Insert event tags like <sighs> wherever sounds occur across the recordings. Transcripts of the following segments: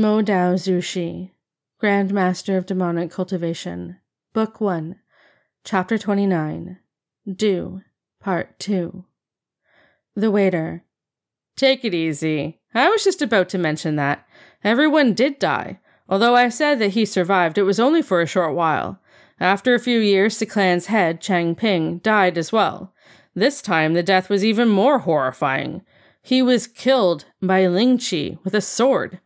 Mo Dao Zushi, Grand Master of Demonic Cultivation, Book 1, Chapter 29, Do, Part 2. The Waiter. Take it easy. I was just about to mention that. Everyone did die. Although I said that he survived, it was only for a short while. After a few years, the clan's head, Chang Ping, died as well. This time, the death was even more horrifying. He was killed by Ling Chi with a sword.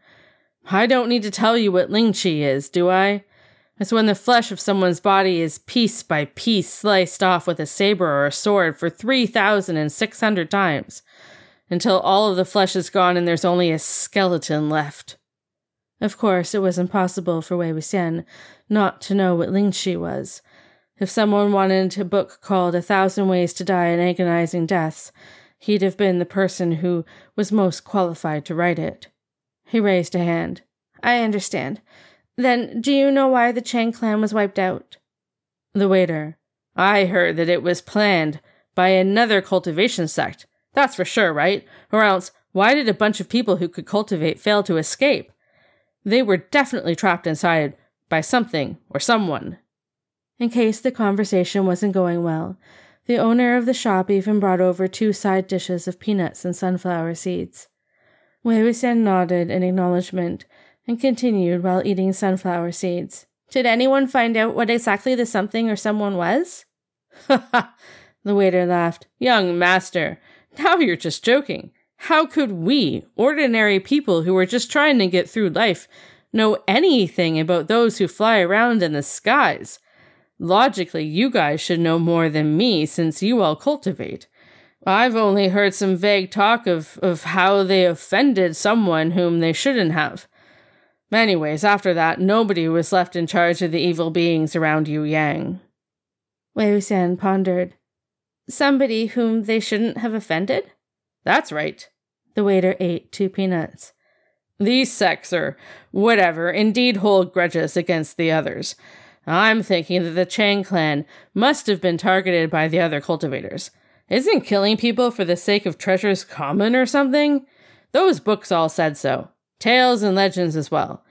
I don't need to tell you what Ling Chi is, do I? It's when the flesh of someone's body is piece by piece sliced off with a saber or a sword for 3,600 times, until all of the flesh is gone and there's only a skeleton left. Of course, it was impossible for Wei Wuxian not to know what Ling Chi was. If someone wanted a book called A Thousand Ways to Die in Agonizing Deaths, he'd have been the person who was most qualified to write it. He raised a hand. I understand. Then, do you know why the Chang clan was wiped out? The waiter. I heard that it was planned by another cultivation sect. That's for sure, right? Or else, why did a bunch of people who could cultivate fail to escape? They were definitely trapped inside by something or someone. In case the conversation wasn't going well, the owner of the shop even brought over two side dishes of peanuts and sunflower seeds. Wei Wuxian nodded in acknowledgement and continued while eating sunflower seeds. Did anyone find out what exactly the something or someone was? Ha <laughs> ha! The waiter laughed. Young master, now you're just joking. How could we, ordinary people who are just trying to get through life, know anything about those who fly around in the skies? Logically, you guys should know more than me since you all cultivate. I've only heard some vague talk of, of how they offended someone whom they shouldn't have. Anyways, after that, nobody was left in charge of the evil beings around Yu Yang. Wei Wuxian pondered. Somebody whom they shouldn't have offended? That's right. The waiter ate two peanuts. These sects, or whatever, indeed hold grudges against the others. I'm thinking that the Chang clan must have been targeted by the other cultivators. Isn't killing people for the sake of treasures common or something? Those books all said so. Tales and legends as well.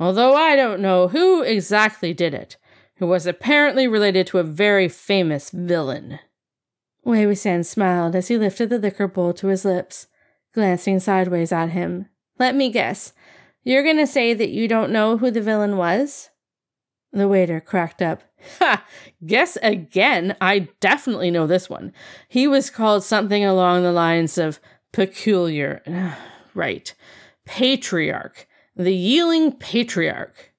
Although I don't know who exactly did it, who was apparently related to a very famous villain. Wei Wuxian smiled as he lifted the liquor bowl to his lips, glancing sideways at him. Let me guess. You're going to say that you don't know who the villain was? The waiter cracked up. Ha! Guess again. I definitely know this one. He was called something along the lines of peculiar. <sighs> right. Patriarch. The Yiling Patriarch.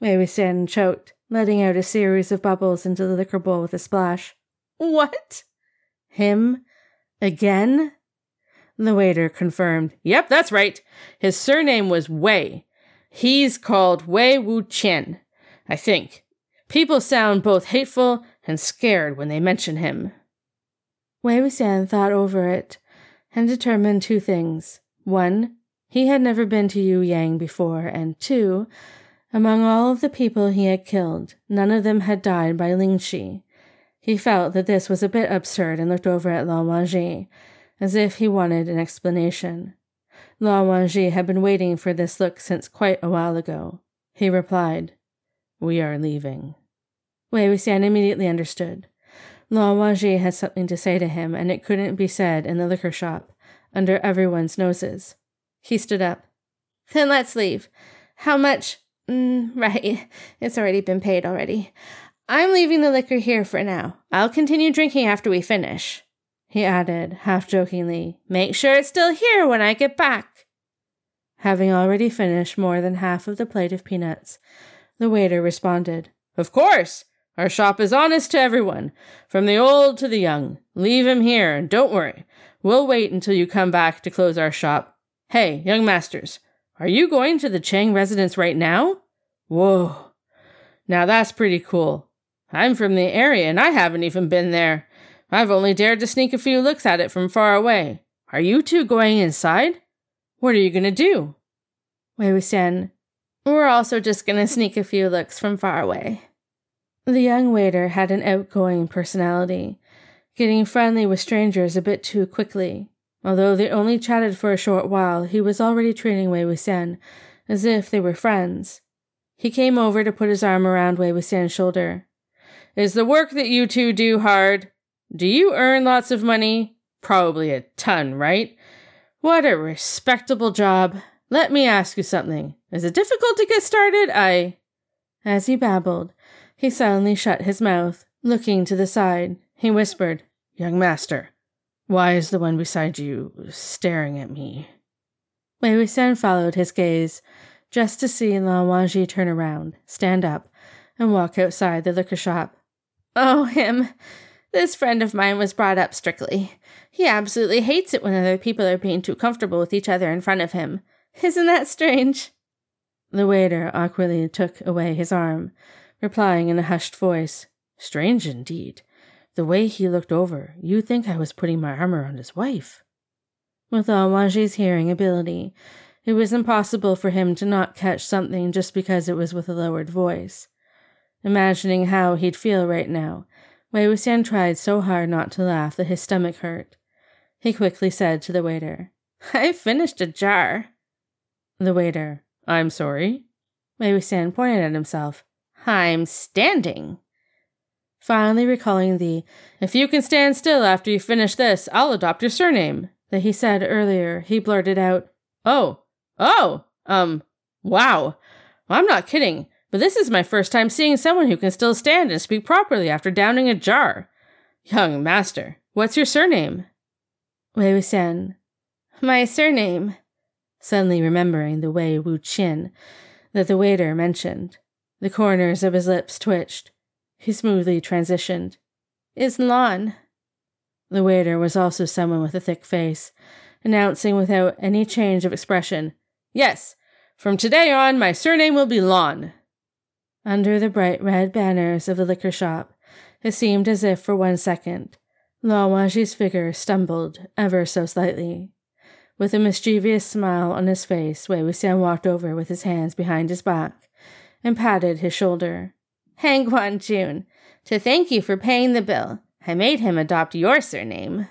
Wei Wuxian choked, letting out a series of bubbles into the liquor bowl with a splash. What? Him? Again? The waiter confirmed. Yep, that's right. His surname was Wei. He's called Wei Wu Qian, I think. People sound both hateful and scared when they mention him. Wei Wuxian thought over it and determined two things. One, he had never been to Yu Yang before, and two, among all of the people he had killed, none of them had died by Ling Chi. He felt that this was a bit absurd and looked over at Lan Wangji, as if he wanted an explanation. Wangji had been waiting for this look since quite a while ago. He replied, We are leaving. Wei Wuxian immediately understood. Wangji had something to say to him, and it couldn't be said in the liquor shop, under everyone's noses. He stood up. Then let's leave. How much? Mm, right, it's already been paid already. I'm leaving the liquor here for now. I'll continue drinking after we finish. He added, half jokingly, Make sure it's still here when I get back. Having already finished more than half of the plate of peanuts, the waiter responded, Of course! Our shop is honest to everyone, from the old to the young. Leave him here, and don't worry. We'll wait until you come back to close our shop. Hey, young masters, are you going to the Chang residence right now? Whoa. Now that's pretty cool. I'm from the area and I haven't even been there. I've only dared to sneak a few looks at it from far away. Are you two going inside? What are you going to do? Wei Wuxian, we're also just going to sneak a few looks from far away. The young waiter had an outgoing personality, getting friendly with strangers a bit too quickly. Although they only chatted for a short while, he was already treating Wei Wuxian as if they were friends. He came over to put his arm around Wei Wuxian's shoulder. Is the work that you two do hard? Do you earn lots of money? Probably a ton, right? What a respectable job. Let me ask you something. Is it difficult to get started? I. As he babbled, he suddenly shut his mouth, looking to the side. He whispered, Young master, why is the one beside you staring at me? Wei Wuxian followed his gaze, just to see Lan Wangji turn around, stand up, and walk outside the liquor shop. Oh, him. This friend of mine was brought up strictly. He absolutely hates it when other people are being too comfortable with each other in front of him. Isn't that strange? The waiter awkwardly took away his arm, replying in a hushed voice, Strange indeed. The way he looked over, you'd think I was putting my arm around his wife. With all Wangji's hearing ability, it was impossible for him to not catch something just because it was with a lowered voice. Imagining how he'd feel right now, Wei Wuxian tried so hard not to laugh that his stomach hurt. He quickly said to the waiter, I finished a jar. The waiter, I'm sorry. Wei Wuxian pointed at himself. I'm standing. Finally recalling the, if you can stand still after you finish this, I'll adopt your surname, that he said earlier, he blurted out, Oh, oh, um, wow. I'm not kidding. But this is my first time seeing someone who can still stand and speak properly after downing a jar. Young master, what's your surname? Wei Wuxian. My surname, suddenly remembering the Wei Wu Qian that the waiter mentioned. The corners of his lips twitched. He smoothly transitioned. Is Lan. The waiter was also someone with a thick face, announcing without any change of expression, Yes, from today on my surname will be Lan. Under the bright red banners of the liquor shop, it seemed as if for one second, Lan Wangji's figure stumbled ever so slightly. With a mischievous smile on his face, Wei Wuxian walked over with his hands behind his back and patted his shoulder. Hanguang Jun, to thank you for paying the bill, I made him adopt your surname.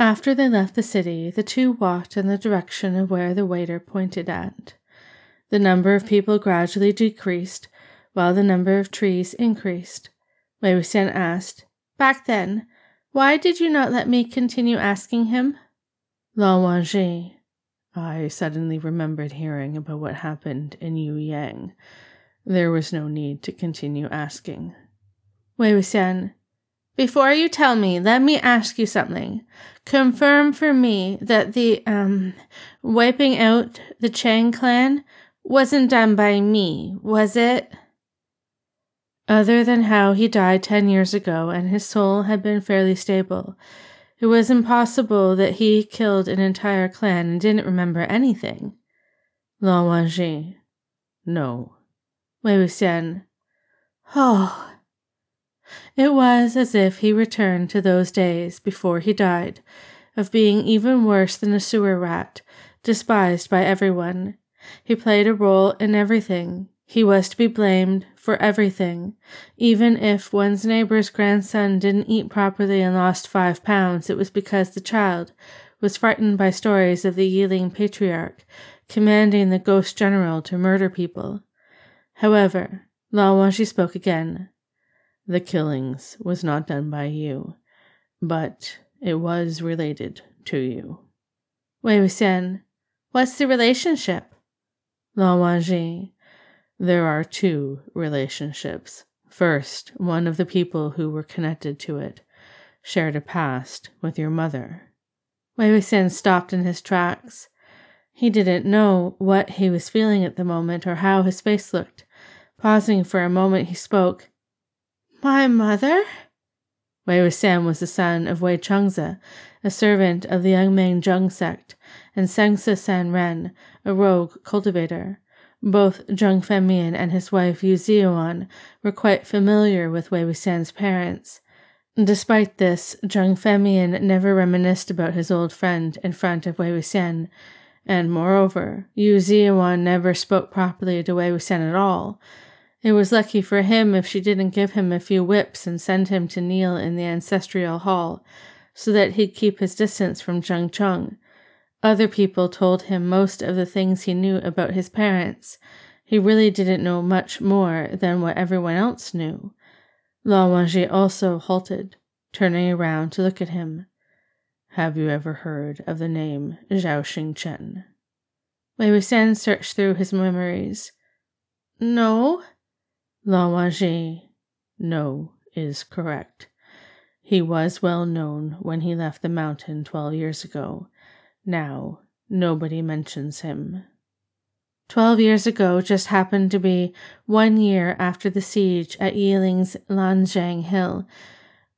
After they left the city, the two walked in the direction of where the waiter pointed at. The number of people gradually decreased, while the number of trees increased. Wei Wuxian asked, Back then, why did you not let me continue asking him? Lan Wangji. I suddenly remembered hearing about what happened in Yu Yang. There was no need to continue asking. Wei Wuxian, before you tell me, let me ask you something. Confirm for me that the, um, wiping out the Chang clan wasn't done by me, was it? Other than how he died ten years ago and his soul had been fairly stable, it was impossible that he killed an entire clan and didn't remember anything. Lan Wangji. No. Wei Wuxian. Oh. It was as if he returned to those days before he died, of being even worse than a sewer rat, despised by everyone, he played a role in everything. He was to be blamed for everything. Even if one's neighbor's grandson didn't eat properly and lost five pounds, it was because the child was frightened by stories of the Yiling patriarch commanding the ghost general to murder people. However, Lan Wangji spoke again. The killings was not done by you, but it was related to you. Wei Wuxian, what's the relationship? Lan Wangji, there are two relationships. First, one of the people who were connected to it shared a past with your mother. Wei Wuxian stopped in his tracks. He didn't know what he was feeling at the moment or how his face looked. Pausing for a moment, he spoke. My mother? Wei Wuxian was the son of Wei Chengze, a servant of the Yunmeng Jiang sect, and Cangse Sanren, a rogue cultivator. Both Jiang Fengmian and his wife Yu Ziyuan were quite familiar with Wei Wuxian's parents. Despite this, Jiang Fengmian never reminisced about his old friend in front of Wei Wuxian, and moreover, Yu Ziyuan never spoke properly to Wei Wuxian at all. It was lucky for him if she didn't give him a few whips and send him to kneel in the ancestral hall, so that he'd keep his distance from Jiang Cheng. Other people told him most of the things he knew about his parents. He really didn't know much more than what everyone else knew. Wangji also halted, turning around to look at him. Have you ever heard of the name Zhao Xingchen? Wei Wuxian searched through his memories. No. Wangji, no, is correct. He was well known when he left the mountain twelve years ago. Now, nobody mentions him. Twelve years ago just happened to be one year after the siege at Yiling's Lanzhang Hill,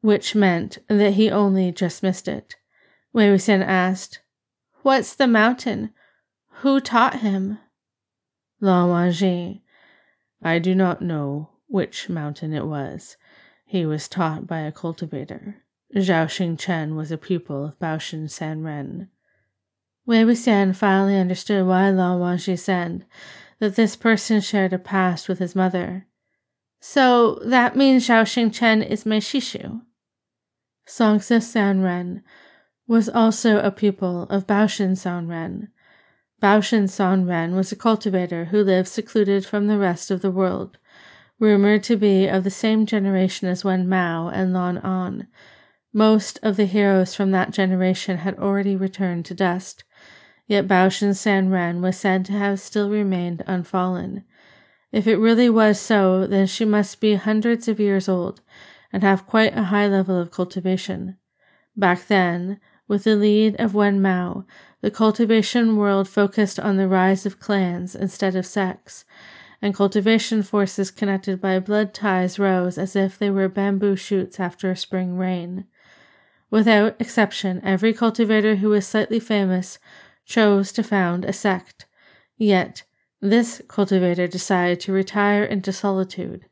which meant that he only just missed it. Wei Wuxian asked, What's the mountain? Who taught him? Lan Wangji, I do not know which mountain it was. He was taught by a cultivator. Zhao Xingchen was a pupil of Baoshan Sanren. Wei Wuxian finally understood why Lan Wangji said that this person shared a past with his mother. So that means Zhao Xingchen is my Shishu. Cangse Sanren was also a pupil of Baoshan Sanren. Baoshan Sanren was a cultivator who lived secluded from the rest of the world rumored to be of the same generation as Wen Mao and Lan An. Most of the heroes from that generation had already returned to dust, yet Baoshan Sanren was said to have still remained unfallen. If it really was so, then she must be hundreds of years old and have quite a high level of cultivation. Back then, with the lead of Wen Mao, the cultivation world focused on the rise of clans instead of sects, and cultivation forces connected by blood ties rose as if they were bamboo shoots after a spring rain. Without exception, every cultivator who was slightly famous chose to found a sect. Yet, this cultivator decided to retire into solitude,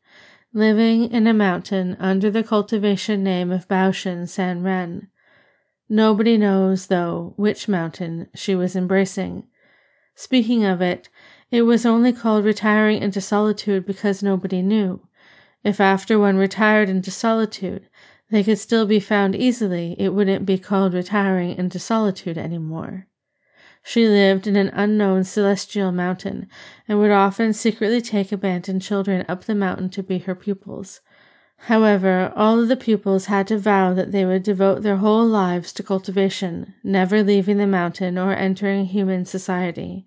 living in a mountain under the cultivation name of Baoshan Sanren. Nobody knows, though, which mountain she was embracing. Speaking of it, it was only called retiring into solitude because nobody knew. If after one retired into solitude, they could still be found easily, it wouldn't be called retiring into solitude any more. She lived in an unknown celestial mountain and would often secretly take abandoned children up the mountain to be her pupils. However, all of the pupils had to vow that they would devote their whole lives to cultivation, never leaving the mountain or entering human society,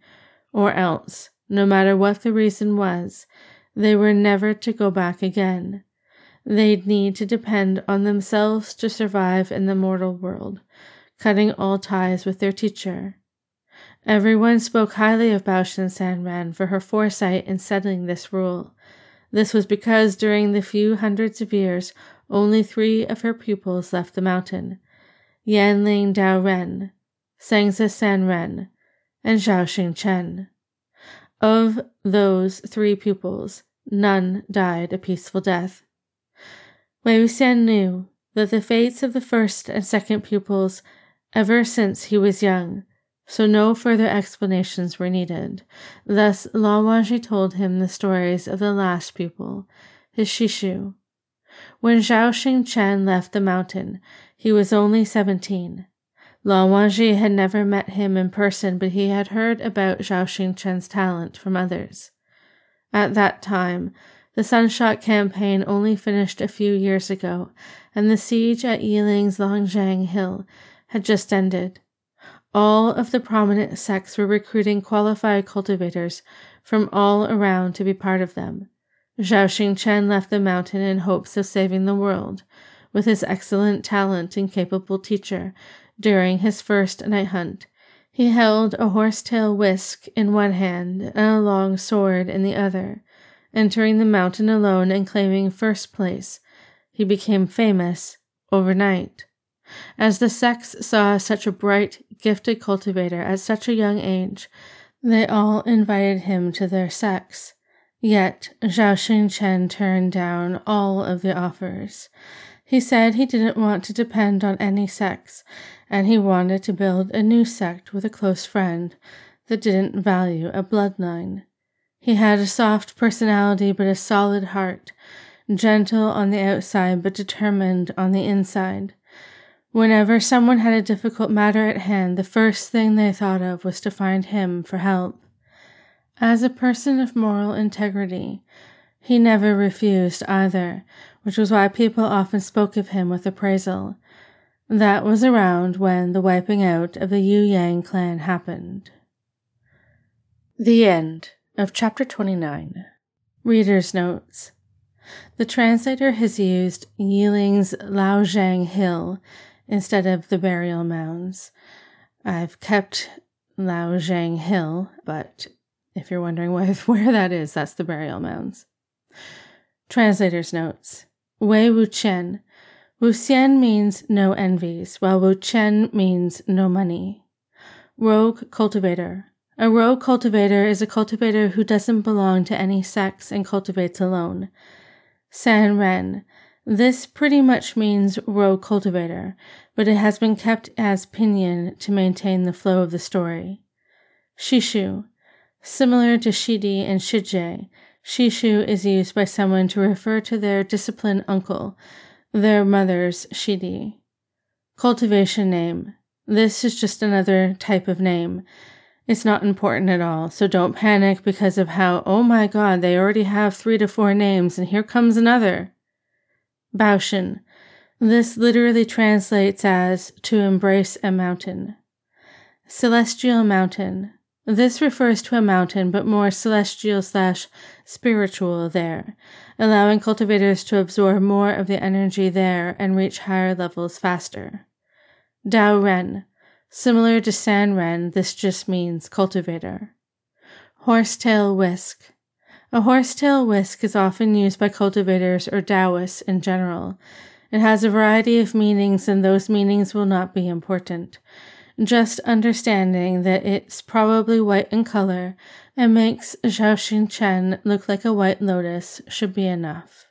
or else no matter what the reason was, they were never to go back again. They'd need to depend on themselves to survive in the mortal world, cutting all ties with their teacher. Everyone spoke highly of Baoshan Sanren for her foresight in settling this rule. This was because during the few hundreds of years, only three of her pupils left the mountain Yanling Dao Ren, Cangse Sanren, and Zhao Xingchen. Of those three pupils, none died a peaceful death. Wei Wuxian knew that the fates of the first and second pupils ever since he was young, so no further explanations were needed. Thus Lan Wangji told him the stories of the last pupil, his Shishu. When Zhao Xingchen left the mountain, he was only seventeen. Lan Wangji had never met him in person, but he had heard about Zhao Xingchen's talent from others. At that time, the Sunshot campaign only finished a few years ago, and the siege at Yiling's Lanzhang Hill had just ended. All of the prominent sects were recruiting qualified cultivators from all around to be part of them. Zhao Xingchen left the mountain in hopes of saving the world. With his excellent talent and capable teacher, during his first night hunt. He held a horsetail whisk in one hand and a long sword in the other. Entering the mountain alone and claiming first place, he became famous overnight. As the sects saw such a bright, gifted cultivator at such a young age, they all invited him to their sects. Yet Zhao Xingchen turned down all of the offers. He said he didn't want to depend on any sects, and he wanted to build a new sect with a close friend that didn't value a bloodline. He had a soft personality but a solid heart, gentle on the outside but determined on the inside. Whenever someone had a difficult matter at hand, the first thing they thought of was to find him for help. As a person of moral integrity, he never refused either, which was why people often spoke of him with appraisal. That was around when the wiping out of the Yu Yang clan happened. The end of chapter 29. Reader's notes. The translator has used Yiling's Laozhang Hill instead of the burial mounds. I've kept Laozhang Hill, but if you're wondering <laughs> where that is, that's the burial mounds. Translator's notes. Wei Wu Qian. Wu Xian means no envies, while Wu Qian means no money. Rogue cultivator. A rogue cultivator is a cultivator who doesn't belong to any sex and cultivates alone. San Ren. This pretty much means rogue cultivator, but it has been kept as pinyin to maintain the flow of the story. Shishu. Similar to Shidi and Shijie, Shishu is used by someone to refer to their disciplined uncle, their mother's Shidi. Cultivation name. This is just another type of name. It's not important at all, so don't panic because of how, oh my god, they already have three to four names and here comes another. Baoshan. This literally translates as to embrace a mountain. Celestial mountain. This refers to a mountain, but more celestial slash spiritual there, allowing cultivators to absorb more of the energy there and reach higher levels faster. Dao Ren. Similar to San Ren, this just means cultivator. Horsetail whisk. A horsetail whisk is often used by cultivators or Taoists in general. It has a variety of meanings, and those meanings will not be important. Just understanding that it's probably white in color and makes Zhao Xing Chen look like a white lotus should be enough.